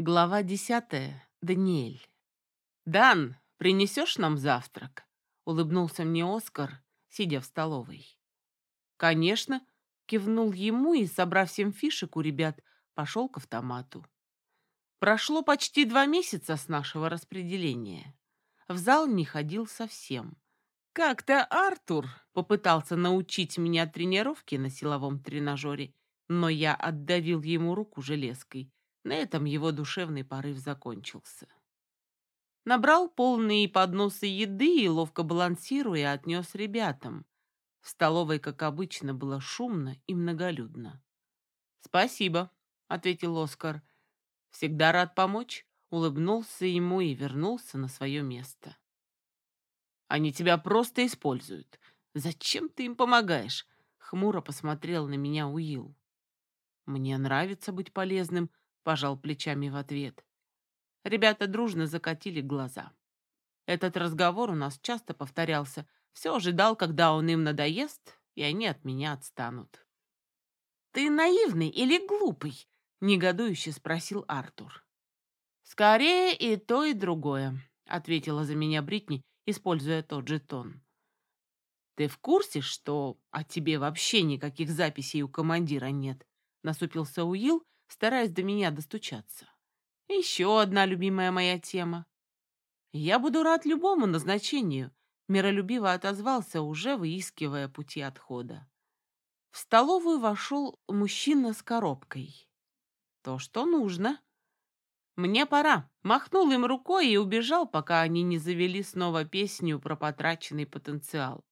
Глава десятая. Даниэль. «Дан, принесешь нам завтрак?» — улыбнулся мне Оскар, сидя в столовой. «Конечно», — кивнул ему и, собрав семь фишек у ребят, пошел к автомату. Прошло почти два месяца с нашего распределения. В зал не ходил совсем. Как-то Артур попытался научить меня тренировке на силовом тренажере, но я отдавил ему руку железкой, на этом его душевный порыв закончился. Набрал полные подносы еды и, ловко балансируя, отнес ребятам. В столовой, как обычно, было шумно и многолюдно. «Спасибо», — ответил Оскар. «Всегда рад помочь», — улыбнулся ему и вернулся на свое место. «Они тебя просто используют. Зачем ты им помогаешь?» — хмуро посмотрел на меня Уилл. «Мне нравится быть полезным», пожал плечами в ответ. Ребята дружно закатили глаза. Этот разговор у нас часто повторялся. Все ожидал, когда он им надоест, и они от меня отстанут. «Ты наивный или глупый?» — негодующе спросил Артур. «Скорее и то, и другое», — ответила за меня Бритни, используя тот же тон. «Ты в курсе, что о тебе вообще никаких записей у командира нет?» — насупился Уилл, стараясь до меня достучаться. Еще одна любимая моя тема. Я буду рад любому назначению, миролюбиво отозвался, уже выискивая пути отхода. В столовую вошел мужчина с коробкой. То, что нужно. Мне пора. Махнул им рукой и убежал, пока они не завели снова песню про потраченный потенциал.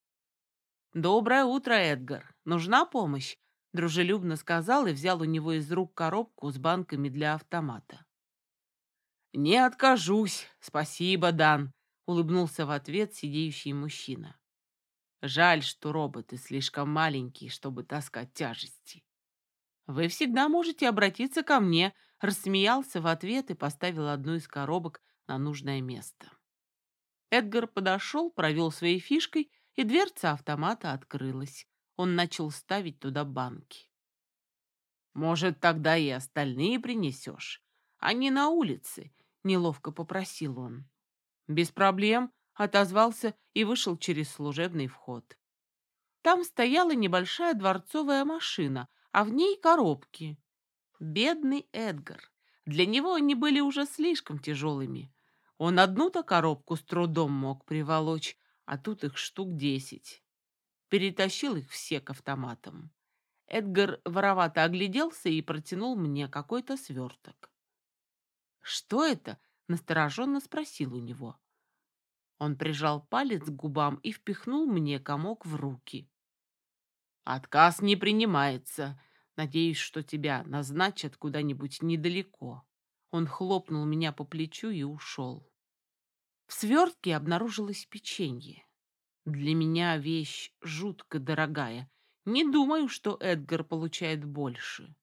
«Доброе утро, Эдгар. Нужна помощь?» Дружелюбно сказал и взял у него из рук коробку с банками для автомата. «Не откажусь, спасибо, Дан», — улыбнулся в ответ сидеющий мужчина. «Жаль, что роботы слишком маленькие, чтобы таскать тяжести». «Вы всегда можете обратиться ко мне», — рассмеялся в ответ и поставил одну из коробок на нужное место. Эдгар подошел, провел своей фишкой, и дверца автомата открылась он начал ставить туда банки. «Может, тогда и остальные принесешь, а не на улице», — неловко попросил он. «Без проблем», — отозвался и вышел через служебный вход. Там стояла небольшая дворцовая машина, а в ней коробки. Бедный Эдгар. Для него они были уже слишком тяжелыми. Он одну-то коробку с трудом мог приволочь, а тут их штук десять перетащил их все к автоматам. Эдгар воровато огляделся и протянул мне какой-то сверток. «Что это?» — настороженно спросил у него. Он прижал палец к губам и впихнул мне комок в руки. «Отказ не принимается. Надеюсь, что тебя назначат куда-нибудь недалеко». Он хлопнул меня по плечу и ушел. В свертке обнаружилось печенье. Для меня вещь жутко дорогая. Не думаю, что Эдгар получает больше.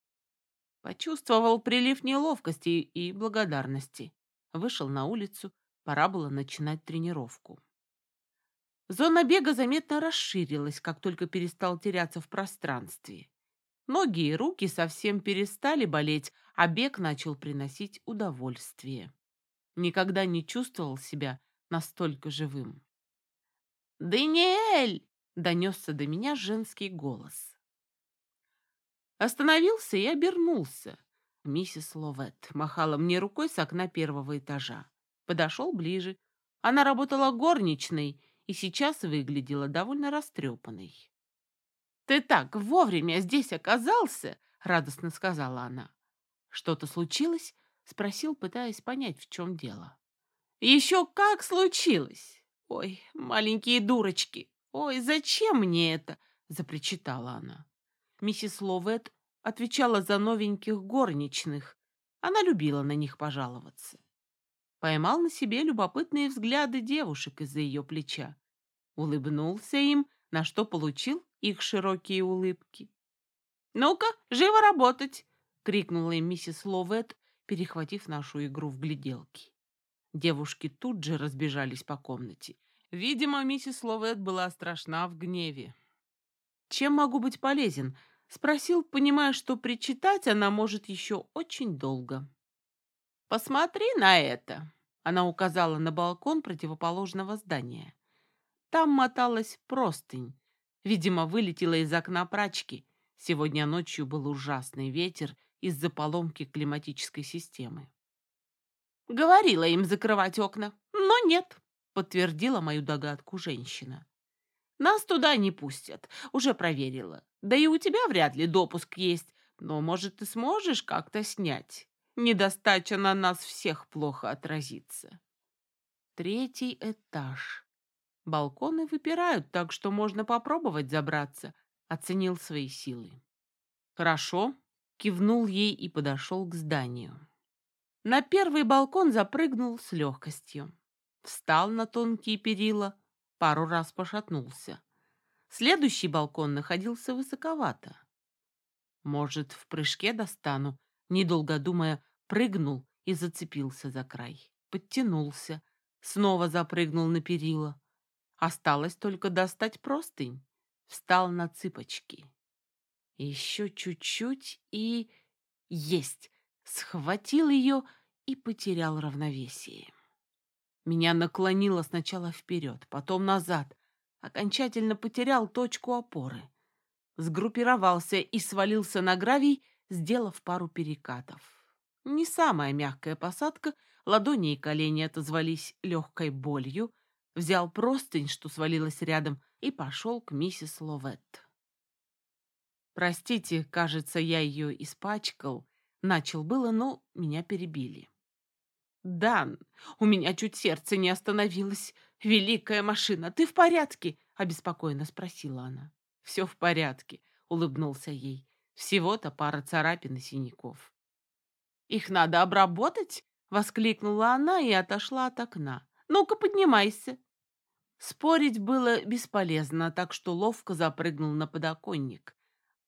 Почувствовал прилив неловкости и благодарности. Вышел на улицу, пора было начинать тренировку. Зона бега заметно расширилась, как только перестал теряться в пространстве. Ноги и руки совсем перестали болеть, а бег начал приносить удовольствие. Никогда не чувствовал себя настолько живым. «Даниэль!» — донесся до меня женский голос. Остановился и обернулся. Миссис Ловет махала мне рукой с окна первого этажа. Подошел ближе. Она работала горничной и сейчас выглядела довольно растрепанной. «Ты так вовремя здесь оказался!» — радостно сказала она. «Что-то случилось?» — спросил, пытаясь понять, в чем дело. «Еще как случилось! «Ой, маленькие дурочки! Ой, зачем мне это?» — запричитала она. Миссис Ловет отвечала за новеньких горничных. Она любила на них пожаловаться. Поймал на себе любопытные взгляды девушек из-за ее плеча. Улыбнулся им, на что получил их широкие улыбки. «Ну-ка, живо работать!» — крикнула им миссис Ловет, перехватив нашу игру в гляделки. Девушки тут же разбежались по комнате. Видимо, миссис Ловет была страшна в гневе. «Чем могу быть полезен?» — спросил, понимая, что причитать она может еще очень долго. «Посмотри на это!» Она указала на балкон противоположного здания. Там моталась простынь. Видимо, вылетела из окна прачки. Сегодня ночью был ужасный ветер из-за поломки климатической системы. Говорила им закрывать окна, но нет, подтвердила мою догадку женщина. Нас туда не пустят, уже проверила. Да и у тебя вряд ли допуск есть, но, может, ты сможешь как-то снять. Недостача на нас всех плохо отразится. Третий этаж. Балконы выпирают, так что можно попробовать забраться, оценил свои силы. Хорошо, кивнул ей и подошел к зданию. На первый балкон запрыгнул с легкостью. Встал на тонкие перила, пару раз пошатнулся. Следующий балкон находился высоковато. Может, в прыжке достану? Недолго думая, прыгнул и зацепился за край. Подтянулся, снова запрыгнул на перила. Осталось только достать простынь. Встал на цыпочки. Еще чуть-чуть и... Есть! Схватил ее и потерял равновесие. Меня наклонило сначала вперед, потом назад. Окончательно потерял точку опоры. Сгруппировался и свалился на гравий, сделав пару перекатов. Не самая мягкая посадка, ладони и колени отозвались легкой болью, взял простынь, что свалилась рядом, и пошел к миссис Ловет. «Простите, кажется, я ее испачкал», — начал было, но меня перебили. «Дан, у меня чуть сердце не остановилось. Великая машина, ты в порядке?» — обеспокоенно спросила она. «Все в порядке», — улыбнулся ей. «Всего-то пара царапин и синяков». «Их надо обработать?» — воскликнула она и отошла от окна. «Ну-ка, поднимайся». Спорить было бесполезно, так что ловко запрыгнул на подоконник.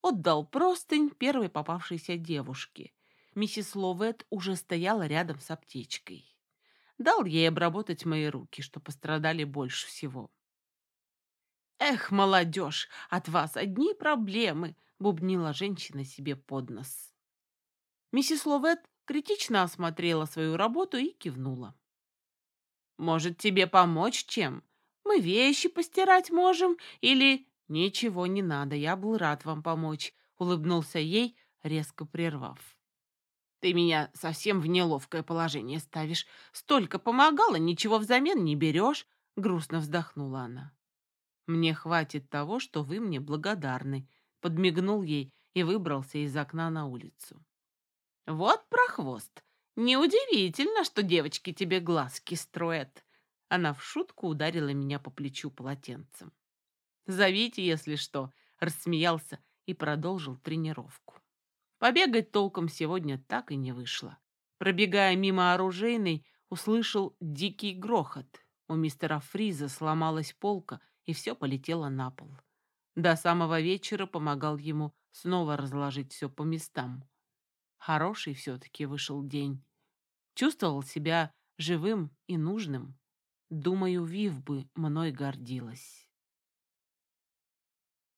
Отдал простынь первой попавшейся девушке. Миссис Ловет уже стояла рядом с аптечкой. Дал ей обработать мои руки, что пострадали больше всего. «Эх, молодежь, от вас одни проблемы!» — бубнила женщина себе под нос. Миссис Ловет критично осмотрела свою работу и кивнула. «Может, тебе помочь чем? Мы вещи постирать можем или...» «Ничего не надо, я был рад вам помочь», — улыбнулся ей, резко прервав. «Ты меня совсем в неловкое положение ставишь. Столько помогала, ничего взамен не берешь», — грустно вздохнула она. «Мне хватит того, что вы мне благодарны», — подмигнул ей и выбрался из окна на улицу. «Вот прохвост! Неудивительно, что девочки тебе глазки строят!» Она в шутку ударила меня по плечу полотенцем. «Зовите, если что», — рассмеялся и продолжил тренировку. Побегать толком сегодня так и не вышло. Пробегая мимо оружейной, услышал дикий грохот. У мистера Фриза сломалась полка, и все полетело на пол. До самого вечера помогал ему снова разложить все по местам. Хороший все-таки вышел день. Чувствовал себя живым и нужным. Думаю, Вив бы мной гордилась.